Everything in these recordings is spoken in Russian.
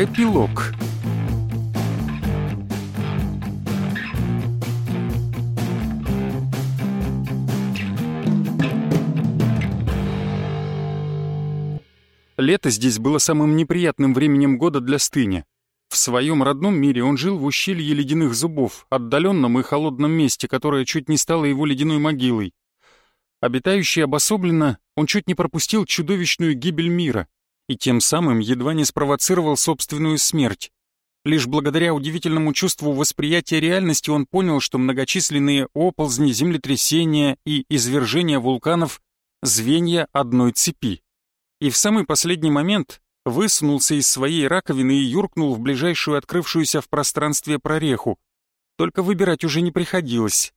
Эпилог Лето здесь было самым неприятным временем года для стыня. В своем родном мире он жил в ущелье ледяных зубов, отдаленном и холодном месте, которое чуть не стало его ледяной могилой. Обитающий обособленно, он чуть не пропустил чудовищную гибель мира и тем самым едва не спровоцировал собственную смерть. Лишь благодаря удивительному чувству восприятия реальности он понял, что многочисленные оползни, землетрясения и извержения вулканов — звенья одной цепи. И в самый последний момент высунулся из своей раковины и юркнул в ближайшую открывшуюся в пространстве прореху. Только выбирать уже не приходилось.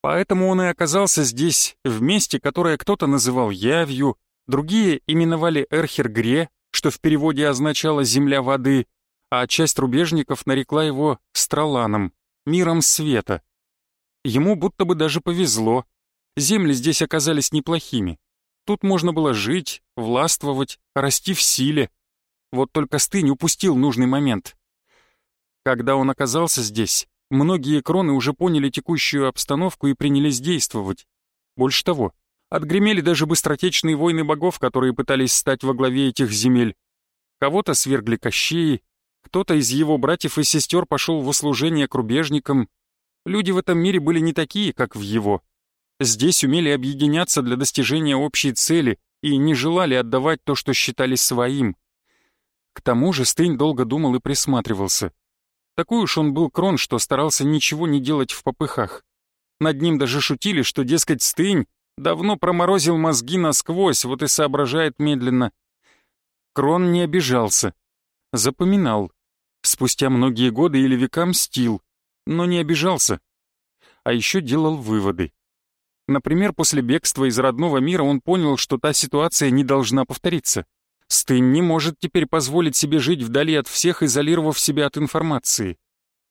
Поэтому он и оказался здесь, в месте, которое кто-то называл Явью, другие именовали Эрхергре, что в переводе означало «земля воды», а часть рубежников нарекла его Страланом, миром света. Ему будто бы даже повезло. Земли здесь оказались неплохими. Тут можно было жить, властвовать, расти в силе. Вот только Стынь упустил нужный момент. Когда он оказался здесь, многие кроны уже поняли текущую обстановку и принялись действовать. Больше того, отгремели даже быстротечные войны богов, которые пытались стать во главе этих земель. Кого-то свергли кощеи, кто-то из его братьев и сестер пошел в услужение к рубежникам. Люди в этом мире были не такие, как в его. Здесь умели объединяться для достижения общей цели и не желали отдавать то, что считали своим. К тому же Стынь долго думал и присматривался. Такой уж он был крон, что старался ничего не делать в попыхах. Над ним даже шутили, что, дескать, Стынь давно проморозил мозги насквозь, вот и соображает медленно. Крон не обижался. Запоминал. Спустя многие годы или века мстил, но не обижался. А еще делал выводы. Например, после бегства из родного мира он понял, что та ситуация не должна повториться. Стын не может теперь позволить себе жить вдали от всех, изолировав себя от информации.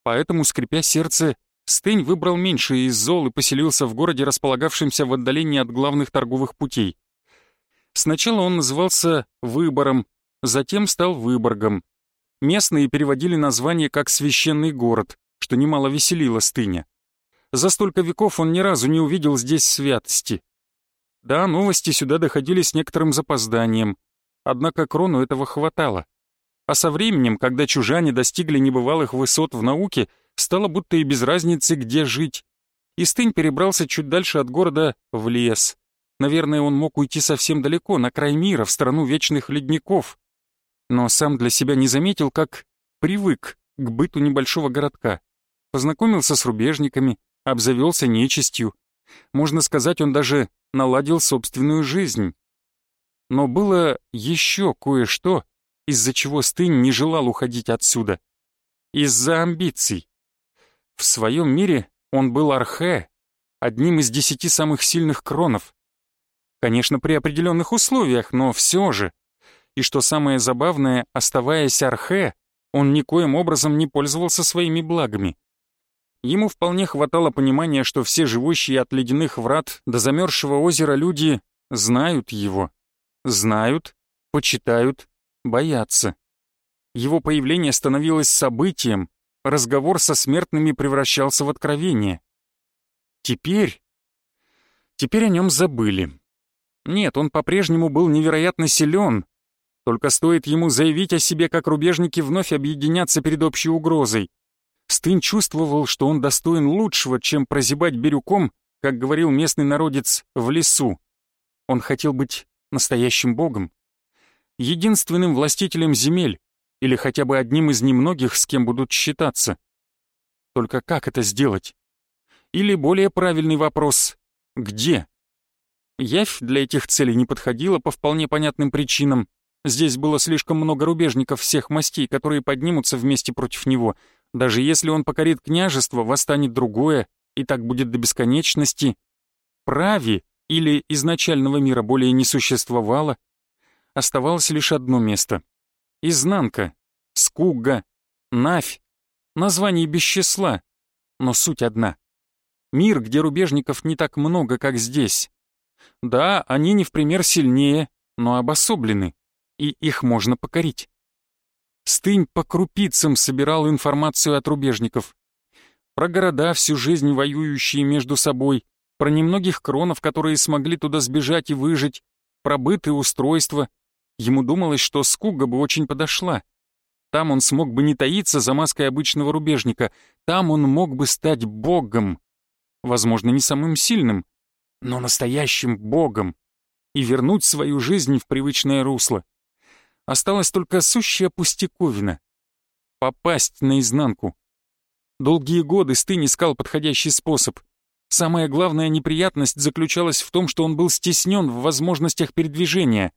Поэтому, скрипя сердце, Стынь выбрал меньшее из зол и поселился в городе, располагавшемся в отдалении от главных торговых путей. Сначала он назывался Выбором, затем стал Выборгом. Местные переводили название как «священный город», что немало веселило Стыня. За столько веков он ни разу не увидел здесь святости. Да, новости сюда доходили с некоторым запозданием, однако Крону этого хватало. А со временем, когда чужане достигли небывалых высот в науке, стало будто и без разницы, где жить. Истынь перебрался чуть дальше от города в лес. Наверное, он мог уйти совсем далеко, на край мира, в страну вечных ледников. Но сам для себя не заметил, как привык к быту небольшого городка. Познакомился с рубежниками, обзавелся нечистью. Можно сказать, он даже наладил собственную жизнь. Но было еще кое-что, из-за чего Стынь не желал уходить отсюда. Из-за амбиций. В своем мире он был архе, одним из десяти самых сильных кронов. Конечно, при определенных условиях, но все же. И что самое забавное, оставаясь архе, он никоим образом не пользовался своими благами. Ему вполне хватало понимания, что все живущие от ледяных врат до замерзшего озера люди знают его. Знают, почитают, боятся. Его появление становилось событием, разговор со смертными превращался в откровение. Теперь... Теперь о нем забыли. Нет, он по-прежнему был невероятно силен, только стоит ему заявить о себе, как рубежники вновь объединятся перед общей угрозой. Стын чувствовал, что он достоин лучшего, чем прозябать бирюком, как говорил местный народец, в лесу. Он хотел быть настоящим богом, единственным властителем земель или хотя бы одним из немногих, с кем будут считаться. Только как это сделать? Или более правильный вопрос — где? Явь для этих целей не подходила по вполне понятным причинам. Здесь было слишком много рубежников всех мастей, которые поднимутся вместе против него — даже если он покорит княжество, восстанет другое, и так будет до бесконечности. Прави или изначального мира более не существовало. Оставалось лишь одно место. Изнанка, Скуга, Навь. Название без числа, но суть одна. Мир, где рубежников не так много, как здесь. Да, они не в пример сильнее, но обособлены, и их можно покорить. Стынь по крупицам собирал информацию от рубежников. Про города, всю жизнь воюющие между собой, про немногих кронов, которые смогли туда сбежать и выжить, про быт и устройство. Ему думалось, что Скуга бы очень подошла. Там он смог бы не таиться за маской обычного рубежника, там он мог бы стать богом. Возможно, не самым сильным, но настоящим богом. И вернуть свою жизнь в привычное русло. Осталось только сущая пустяковина — попасть наизнанку. Долгие годы Стынь искал подходящий способ. Самая главная неприятность заключалась в том, что он был стеснен в возможностях передвижения.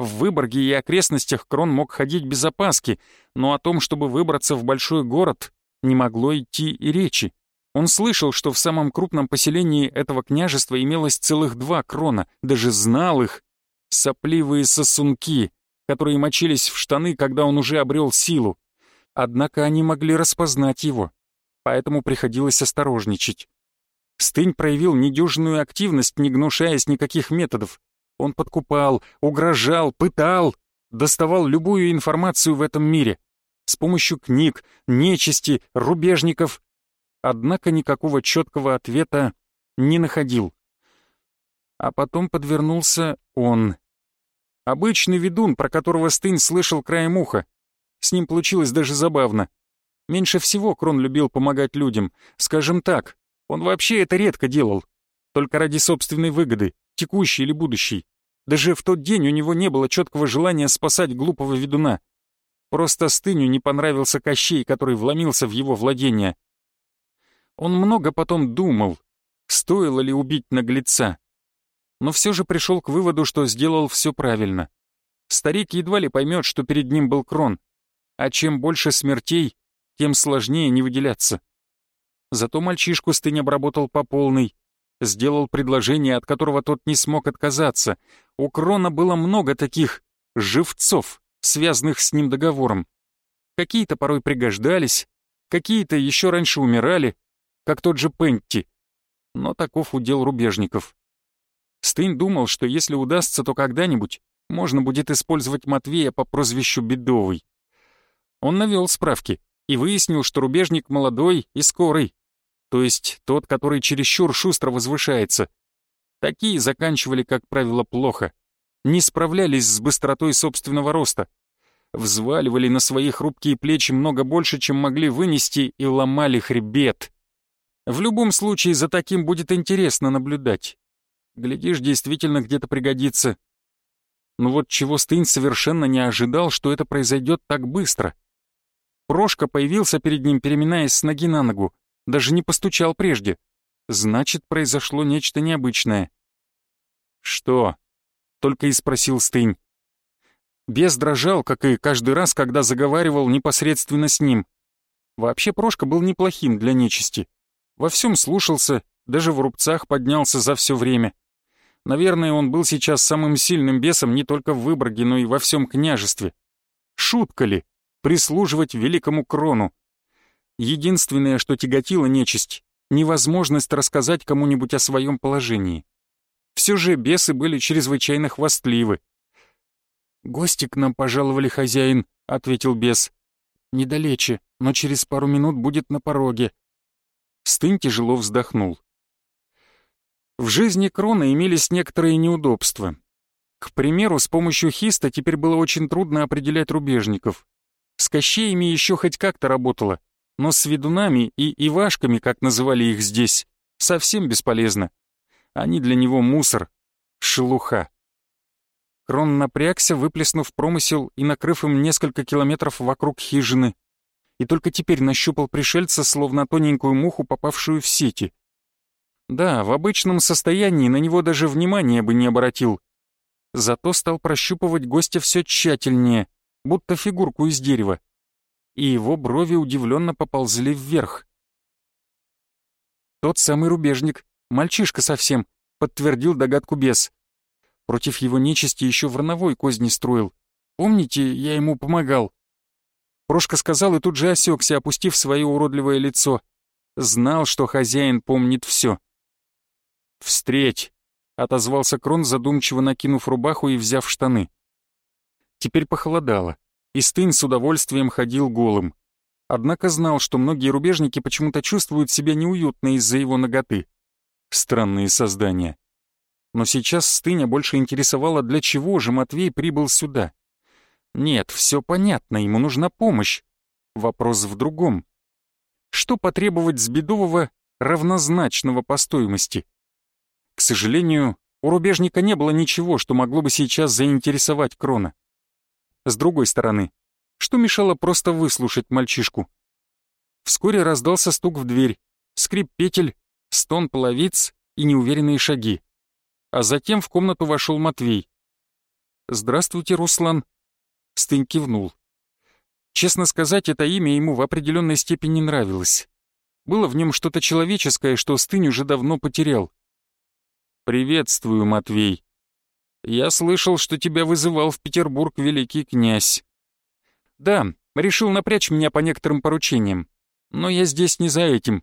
В Выборге и окрестностях Крон мог ходить без опаски, но о том, чтобы выбраться в большой город, не могло идти и речи. Он слышал, что в самом крупном поселении этого княжества имелось целых два крона, даже знал их. Сопливые сосунки, которые мочились в штаны, когда он уже обрел силу. Однако они могли распознать его, поэтому приходилось осторожничать. Стынь проявил недюжинную активность, не гнушаясь никаких методов. Он подкупал, угрожал, пытал, доставал любую информацию в этом мире. С помощью книг, нечисти, рубежников. Однако никакого четкого ответа не находил. А потом подвернулся он. Обычный ведун, про которого Стынь слышал краем уха. С ним получилось даже забавно. Меньше всего Крон любил помогать людям. Скажем так, он вообще это редко делал. Только ради собственной выгоды, текущей или будущей. Даже в тот день у него не было четкого желания спасать глупого ведуна. Просто Стыню не понравился Кощей, который вломился в его владение. Он много потом думал, стоило ли убить наглеца но все же пришел к выводу, что сделал все правильно. Старик едва ли поймет, что перед ним был крон, а чем больше смертей, тем сложнее не выделяться. Зато мальчишку стынь обработал по полной, сделал предложение, от которого тот не смог отказаться. У крона было много таких живцов, связанных с ним договором. Какие-то порой пригождались, какие-то еще раньше умирали, как тот же Пенти. Но таков удел рубежников. Стынь думал, что если удастся, то когда-нибудь можно будет использовать Матвея по прозвищу Бедовый. Он навел справки и выяснил, что рубежник молодой и скорый, то есть тот, который чересчур шустро возвышается. Такие заканчивали, как правило, плохо, не справлялись с быстротой собственного роста, взваливали на свои хрупкие плечи много больше, чем могли вынести, и ломали хребет. В любом случае, за таким будет интересно наблюдать. Глядишь, действительно где-то пригодится. Но вот чего Стынь совершенно не ожидал, что это произойдет так быстро. Прошка появился перед ним, переминаясь с ноги на ногу, даже не постучал прежде. Значит, произошло нечто необычное. «Что?» — только и спросил Стынь. Бес дрожал, как и каждый раз, когда заговаривал непосредственно с ним. Вообще Прошка был неплохим для нечисти. Во всем слушался, даже в рубцах поднялся за все время. Наверное, он был сейчас самым сильным бесом не только в Выборге, но и во всем княжестве. Шутка ли? Прислуживать великому крону. Единственное, что тяготило нечисть, невозможность рассказать кому-нибудь о своем положении. Все же бесы были чрезвычайно хвастливы. «Гости к нам пожаловали, хозяин», — ответил бес. «Недалече, но через пару минут будет на пороге». Стынь тяжело вздохнул. В жизни Крона имелись некоторые неудобства. К примеру, с помощью хиста теперь было очень трудно определять рубежников. С кощеями еще хоть как-то работало, но с ведунами и ивашками, как называли их здесь, совсем бесполезно. Они для него мусор, шелуха. Крон напрягся, выплеснув промысел и накрыв им несколько километров вокруг хижины. И только теперь нащупал пришельца, словно тоненькую муху, попавшую в сети. Да, в обычном состоянии на него даже внимания бы не обратил. Зато стал прощупывать гостя все тщательнее, будто фигурку из дерева. И его брови удивленно поползли вверх. Тот самый рубежник, мальчишка совсем, подтвердил догадку бес. Против его нечисти еще врановой козни строил. Помните, я ему помогал? Прошка сказал и тут же осекся, опустив свое уродливое лицо. Знал, что хозяин помнит все. «Встреть!» — отозвался Крон, задумчиво накинув рубаху и взяв штаны. Теперь похолодало. И Стынь с удовольствием ходил голым. Однако знал, что многие рубежники почему-то чувствуют себя неуютно из-за его ноготы. Странные создания. Но сейчас Стыня больше интересовала, для чего же Матвей прибыл сюда. Нет, все понятно, ему нужна помощь. Вопрос в другом. Что потребовать с Бедового равнозначного по стоимости? К сожалению, у рубежника не было ничего, что могло бы сейчас заинтересовать Крона. С другой стороны, что мешало просто выслушать мальчишку? Вскоре раздался стук в дверь, скрип петель, стон половиц и неуверенные шаги. А затем в комнату вошел Матвей. «Здравствуйте, Руслан», Стынь кивнул. Честно сказать, это имя ему в определенной степени нравилось. Было в нем что-то человеческое, что Стынь уже давно потерял. «Приветствую, Матвей. Я слышал, что тебя вызывал в Петербург великий князь». «Да, решил напрячь меня по некоторым поручениям. Но я здесь не за этим».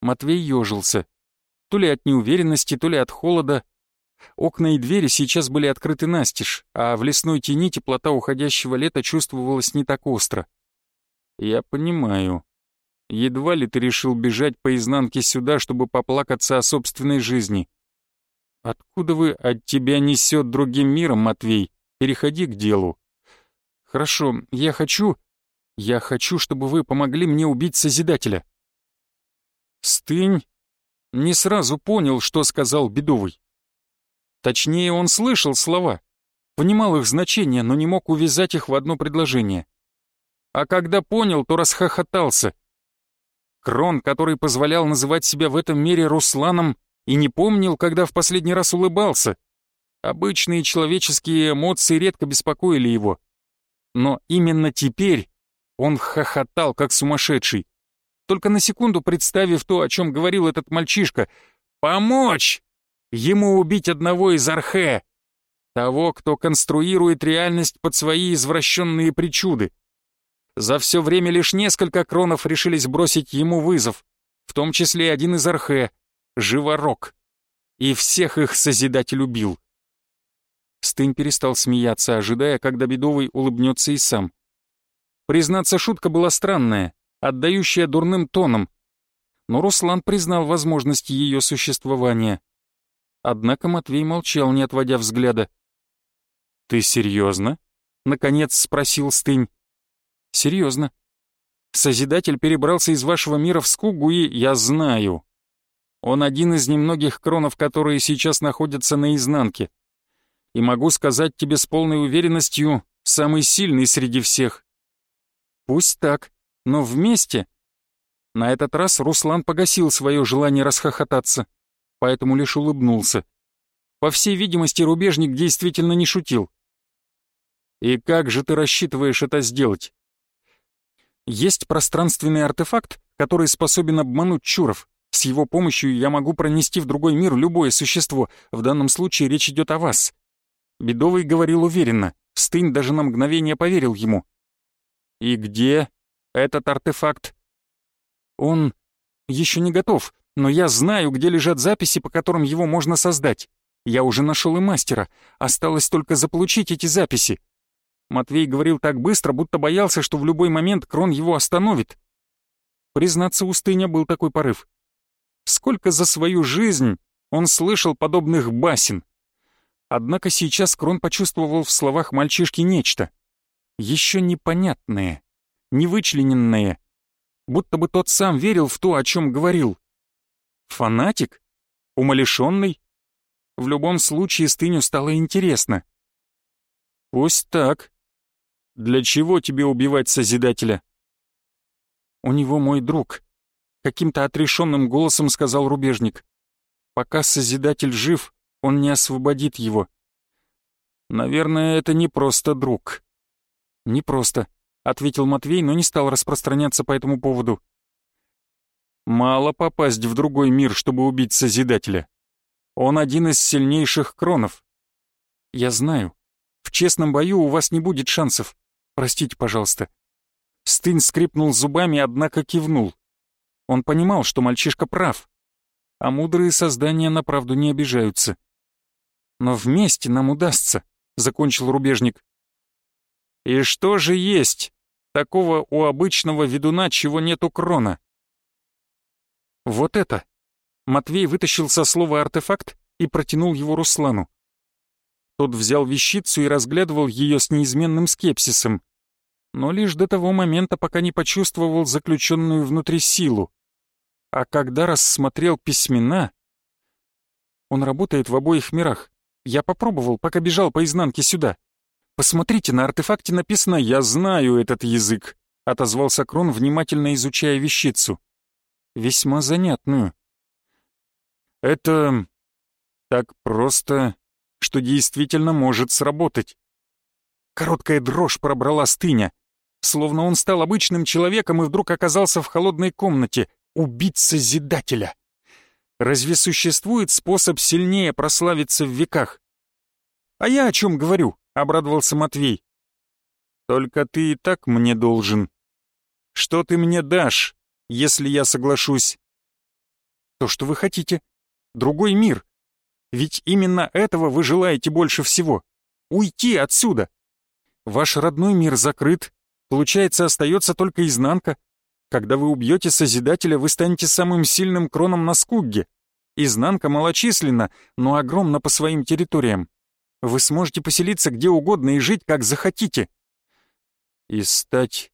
Матвей ежился. То ли от неуверенности, то ли от холода, Окна и двери сейчас были открыты настежь, а в лесной тени теплота уходящего лета чувствовалась не так остро. «Я понимаю. Едва ли ты решил бежать по изнанке сюда, чтобы поплакаться о собственной жизни. Откуда вы от тебя несет другим миром, Матвей? Переходи к делу». «Хорошо, я хочу... Я хочу, чтобы вы помогли мне убить Созидателя». Стынь не сразу понял, что сказал Бедовый. Точнее, он слышал слова, понимал их значение, но не мог увязать их в одно предложение. А когда понял, то расхохотался. Крон, который позволял называть себя в этом мире Русланом, и не помнил, когда в последний раз улыбался. Обычные человеческие эмоции редко беспокоили его. Но именно теперь он хохотал, как сумасшедший. Только на секунду представив то, о чем говорил этот мальчишка. «Помочь!» Ему убить одного из архе, того, кто конструирует реальность под свои извращенные причуды. За все время лишь несколько кронов решились бросить ему вызов, в том числе один из архе, Живорок. И всех их Созидатель убил. Стынь перестал смеяться, ожидая, когда Бедовый улыбнется и сам. Признаться, шутка была странная, отдающая дурным тоном, но Руслан признал возможность ее существования. Однако Матвей молчал, не отводя взгляда. «Ты серьезно?» — наконец спросил Стынь. «Серьезно. Созидатель перебрался из вашего мира в Скугу и... Я знаю. Он один из немногих кронов, которые сейчас находятся на изнанке. И могу сказать тебе с полной уверенностью, самый сильный среди всех. Пусть так, но вместе... На этот раз Руслан погасил свое желание расхохотаться поэтому лишь улыбнулся. По всей видимости, рубежник действительно не шутил. «И как же ты рассчитываешь это сделать?» «Есть пространственный артефакт, который способен обмануть Чуров. С его помощью я могу пронести в другой мир любое существо. В данном случае речь идет о вас». Бедовый говорил уверенно. Стынь даже на мгновение поверил ему. «И где этот артефакт?» «Он еще не готов но я знаю, где лежат записи, по которым его можно создать. Я уже нашел и мастера, осталось только заполучить эти записи. Матвей говорил так быстро, будто боялся, что в любой момент Крон его остановит. Признаться, у Стыня был такой порыв. Сколько за свою жизнь он слышал подобных басен. Однако сейчас Крон почувствовал в словах мальчишки нечто. Еще непонятное, невычлененное. Будто бы тот сам верил в то, о чем говорил. Фанатик? Умалишенный? В любом случае Стыню стало интересно. Пусть так. Для чего тебе убивать Созидателя? У него мой друг. Каким-то отрешенным голосом сказал рубежник. Пока Созидатель жив, он не освободит его. Наверное, это не просто друг. Не просто, ответил Матвей, но не стал распространяться по этому поводу. Мало попасть в другой мир, чтобы убить Созидателя. Он один из сильнейших кронов. Я знаю. В честном бою у вас не будет шансов. Простите, пожалуйста. Стынь скрипнул зубами, однако кивнул. Он понимал, что мальчишка прав. А мудрые создания на правду не обижаются. Но вместе нам удастся, закончил рубежник. И что же есть такого у обычного ведуна, чего нет у крона? Вот это. Матвей вытащил со слова артефакт и протянул его Руслану. Тот взял вещицу и разглядывал ее с неизменным скепсисом, но лишь до того момента, пока не почувствовал заключенную внутри силу. А когда рассмотрел письмена... Он работает в обоих мирах. Я попробовал, пока бежал по изнанке сюда. Посмотрите, на артефакте написано «Я знаю этот язык», — отозвался Крон, внимательно изучая вещицу. Весьма занятную. Это так просто, что действительно может сработать. Короткая дрожь пробрала стыня, словно он стал обычным человеком и вдруг оказался в холодной комнате, убить Созидателя. Разве существует способ сильнее прославиться в веках? «А я о чем говорю?» — обрадовался Матвей. «Только ты и так мне должен. Что ты мне дашь, если я соглашусь?» «То, что вы хотите. Другой мир. Ведь именно этого вы желаете больше всего. Уйти отсюда. Ваш родной мир закрыт, получается, остается только изнанка. Когда вы убьете Созидателя, вы станете самым сильным кроном на Скугге. Изнанка малочисленна, но огромна по своим территориям. Вы сможете поселиться где угодно и жить, как захотите. И стать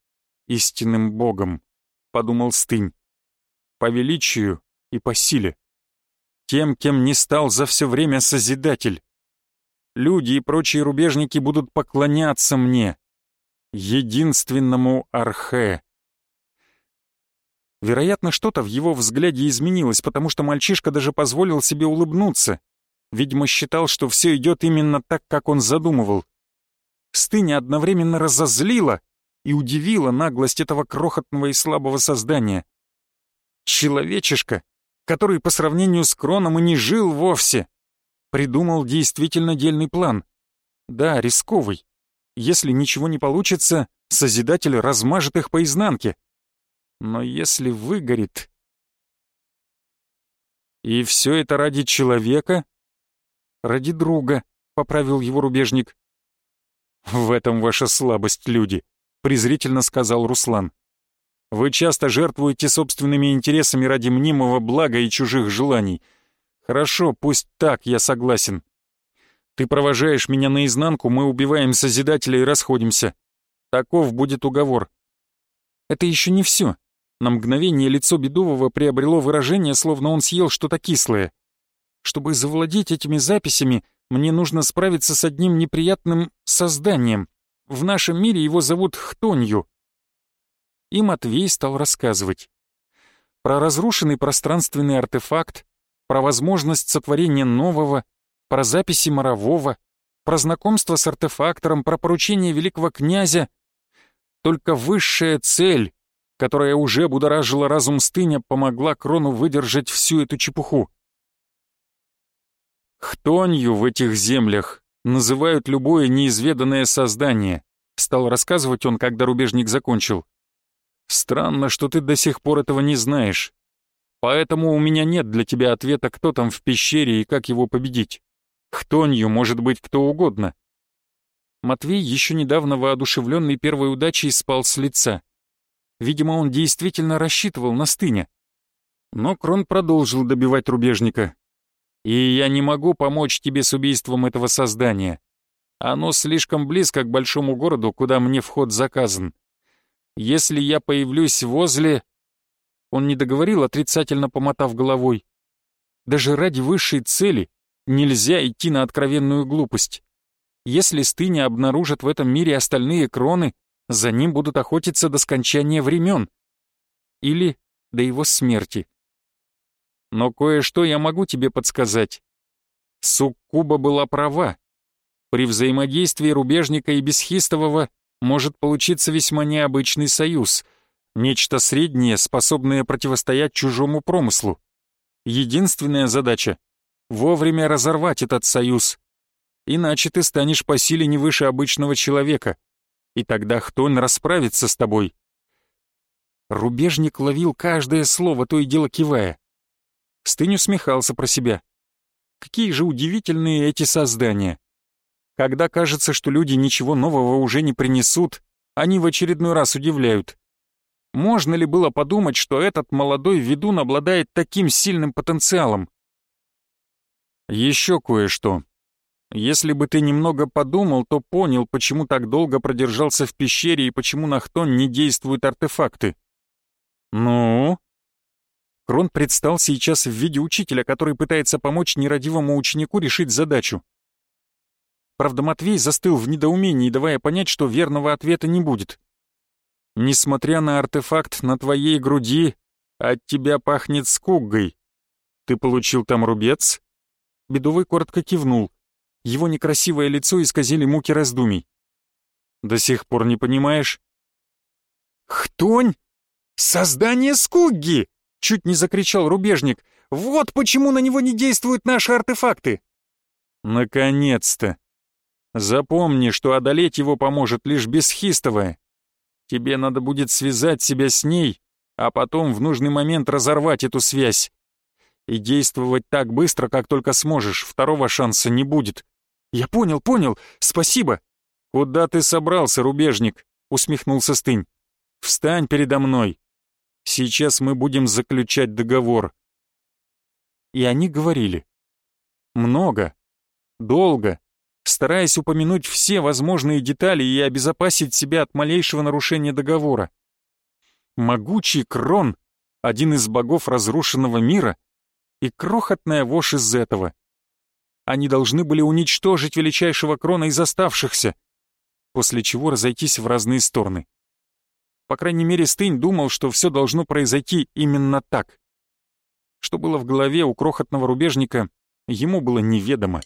истинным богом, подумал Стынь. По величию и по силе. Тем, кем не стал за все время Созидатель. Люди и прочие рубежники будут поклоняться мне, единственному Архе. Вероятно, что-то в его взгляде изменилось, потому что мальчишка даже позволил себе улыбнуться. Видимо, считал, что все идет именно так, как он задумывал. Стыня одновременно разозлила и удивила наглость этого крохотного и слабого создания. Человечишка, который по сравнению с Кроном и не жил вовсе, придумал действительно дельный план. Да, рисковый. Если ничего не получится, Созидатель размажет их по изнанке. Но если выгорит... И все это ради человека? Ради друга, поправил его рубежник. В этом ваша слабость, люди, презрительно сказал Руслан. Вы часто жертвуете собственными интересами ради мнимого блага и чужих желаний. Хорошо, пусть так, я согласен. Ты провожаешь меня наизнанку, мы убиваем Созидателя и расходимся. Таков будет уговор. Это еще не все. На мгновение лицо Бедового приобрело выражение, словно он съел что-то кислое. Чтобы завладеть этими записями, мне нужно справиться с одним неприятным созданием. В нашем мире его зовут Хтонью. И Матвей стал рассказывать. Про разрушенный пространственный артефакт, про возможность сотворения нового, про записи Морового, про знакомство с артефактором, про поручение великого князя. Только высшая цель которая уже будоражила разум стыня, помогла Крону выдержать всю эту чепуху. «Хтонью в этих землях называют любое неизведанное создание», стал рассказывать он, когда рубежник закончил. «Странно, что ты до сих пор этого не знаешь. Поэтому у меня нет для тебя ответа, кто там в пещере и как его победить. Хтонью может быть кто угодно». Матвей, еще недавно воодушевленный первой удачей, спал с лица. Видимо, он действительно рассчитывал на стыня. Но Крон продолжил добивать рубежника. «И я не могу помочь тебе с убийством этого создания. Оно слишком близко к большому городу, куда мне вход заказан. Если я появлюсь возле...» Он не договорил, отрицательно помотав головой. «Даже ради высшей цели нельзя идти на откровенную глупость. Если стыня обнаружит в этом мире остальные кроны, за ним будут охотиться до скончания времен. Или до его смерти. Но кое-что я могу тебе подсказать. Суккуба была права. При взаимодействии рубежника и бесхистового может получиться весьма необычный союз, нечто среднее, способное противостоять чужому промыслу. Единственная задача — вовремя разорвать этот союз, иначе ты станешь по силе не выше обычного человека и тогда Хтонь расправится с тобой». Рубежник ловил каждое слово, то и дело кивая. Стынь усмехался про себя. Какие же удивительные эти создания. Когда кажется, что люди ничего нового уже не принесут, они в очередной раз удивляют. Можно ли было подумать, что этот молодой ведун обладает таким сильным потенциалом? Еще кое-что. Если бы ты немного подумал, то понял, почему так долго продержался в пещере и почему на Хтон не действуют артефакты. Ну? Крон предстал сейчас в виде учителя, который пытается помочь нерадивому ученику решить задачу. Правда, Матвей застыл в недоумении, давая понять, что верного ответа не будет. «Несмотря на артефакт на твоей груди, от тебя пахнет скуггой. Ты получил там рубец?» Бедовый коротко кивнул. Его некрасивое лицо исказили муки раздумий. «До сих пор не понимаешь?» «Хтонь? Создание скугги!» — чуть не закричал рубежник. «Вот почему на него не действуют наши артефакты!» «Наконец-то!» Запомни, что одолеть его поможет лишь бесхистовая. Тебе надо будет связать себя с ней, а потом в нужный момент разорвать эту связь. И действовать так быстро, как только сможешь, второго шанса не будет. Я понял, понял, спасибо. Куда ты собрался, рубежник? Усмехнулся Стынь. Встань передо мной. Сейчас мы будем заключать договор. И они говорили. Много, долго, стараясь упомянуть все возможные детали и обезопасить себя от малейшего нарушения договора. Могучий Крон, один из богов разрушенного мира, и крохотная вошь из этого. Они должны были уничтожить величайшего Крона из оставшихся, после чего разойтись в разные стороны. По крайней мере, Стынь думал, что все должно произойти именно так. Что было в голове у крохотного рубежника, ему было неведомо.